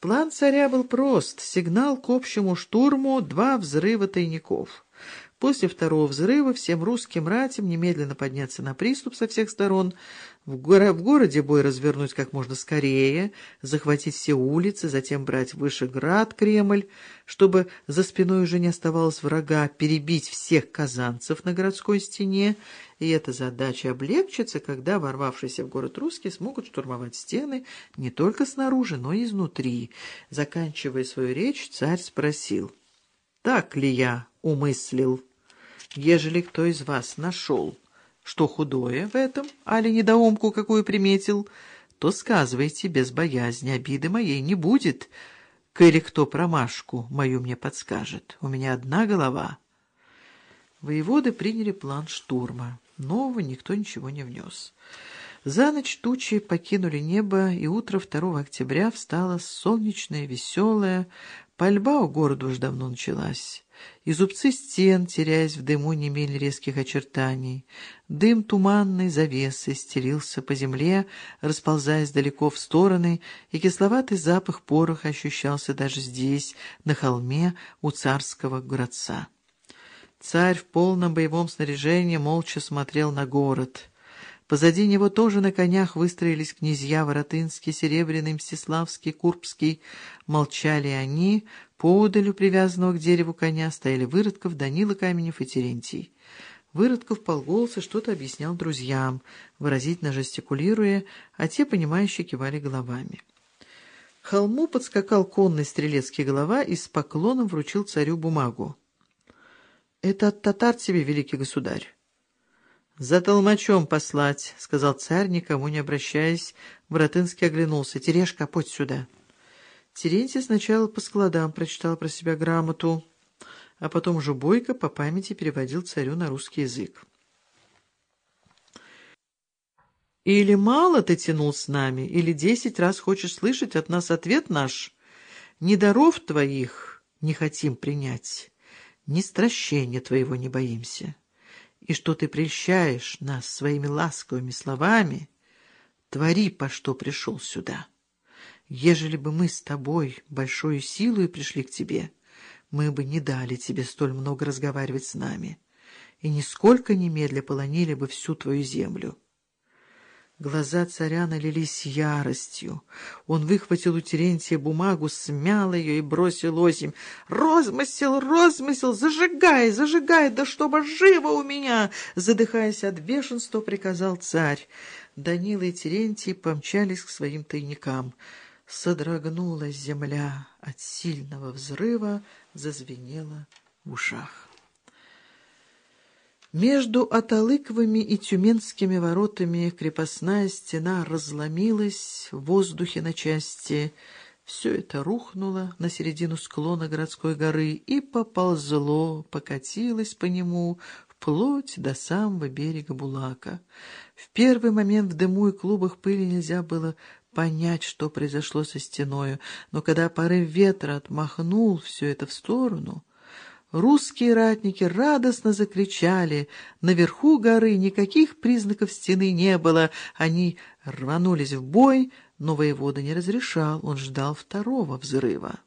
План царя был прост. Сигнал к общему штурму — два взрыва тайников. После второго взрыва всем русским ратям немедленно подняться на приступ со всех сторон, в, горо в городе бой развернуть как можно скорее, захватить все улицы, затем брать Вышеград, Кремль, чтобы за спиной уже не оставалось врага, перебить всех казанцев на городской стене, и эта задача облегчится, когда ворвавшиеся в город русские смогут штурмовать стены не только снаружи, но и изнутри. Заканчивая свою речь, царь спросил, «Так ли я умыслил?» Ежели кто из вас нашел, что худое в этом, али недоумку какую приметил, то сказывайте без боязни, обиды моей не будет, коли кто промашку мою мне подскажет. У меня одна голова». Воеводы приняли план штурма. Нового никто ничего не внес. За ночь тучи покинули небо, и утро 2 октября встало солнечное, веселое. Пальба у города уж давно началась. И зубцы стен, теряясь в дыму, не имели резких очертаний. Дым туманной завесы стелился по земле, расползаясь далеко в стороны, и кисловатый запах пороха ощущался даже здесь, на холме у царского городца. Царь в полном боевом снаряжении молча смотрел на город — Позади него тоже на конях выстроились князья Воротынский, Серебряный, Мстиславский, Курбский. Молчали они, поодалю привязанного к дереву коня стояли Выродков, Данила Каменев и Терентий. Выродков полголоса что-то объяснял друзьям, выразительно жестикулируя, а те, понимающие, кивали головами. К холму подскакал конный стрелецкий голова и с поклоном вручил царю бумагу. — Это от татар тебе, великий государь. «За толмачом послать», — сказал царь, никому не обращаясь. Воротынский оглянулся. «Терешка, подь сюда». Терентий сначала по складам прочитал про себя грамоту, а потом уже бойко по памяти переводил царю на русский язык. «Или мало ты тянул с нами, или десять раз хочешь слышать от нас ответ наш? Ни даров твоих не хотим принять, ни стращения твоего не боимся» и что ты прельщаешь нас своими ласковыми словами, твори, по что пришел сюда. Ежели бы мы с тобой большой силой пришли к тебе, мы бы не дали тебе столь много разговаривать с нами и нисколько немедля полонили бы всю твою землю. Глаза царя налились яростью. Он выхватил у Терентия бумагу, смял ее и бросил осень. «Розмысел, розмысел! Зажигай, зажигай! Да чтобы живо у меня!» Задыхаясь от бешенства, приказал царь. Данила и Терентий помчались к своим тайникам. Содрогнулась земля от сильного взрыва, зазвенела в ушах. Между Аталыковыми и Тюменскими воротами крепостная стена разломилась в воздухе на части. Все это рухнуло на середину склона городской горы и поползло, покатилось по нему вплоть до самого берега Булака. В первый момент в дыму и клубах пыли нельзя было понять, что произошло со стеною, но когда порыв ветра отмахнул все это в сторону... Русские ратники радостно закричали. Наверху горы никаких признаков стены не было. Они рванулись в бой, но воевода не разрешал, он ждал второго взрыва.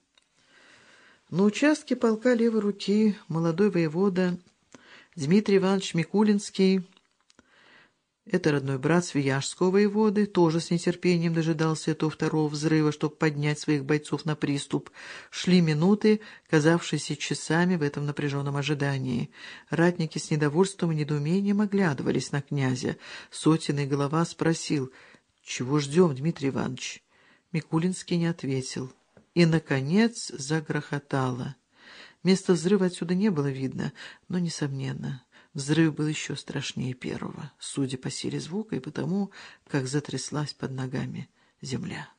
На участке полка левой руки молодой воевода Дмитрий Иванович Микулинский это родной брат Свияжского воеводы, тоже с нетерпением дожидался этого второго взрыва, чтобы поднять своих бойцов на приступ. Шли минуты, казавшиеся часами в этом напряженном ожидании. Ратники с недовольством и недоумением оглядывались на князя. Сотенный голова спросил, «Чего ждем, Дмитрий Иванович?» Микулинский не ответил. И, наконец, загрохотало. Места взрыва отсюда не было видно, но, несомненно... Взрыв был еще страшнее первого, судя по силе звука и потому, как затряслась под ногами земля.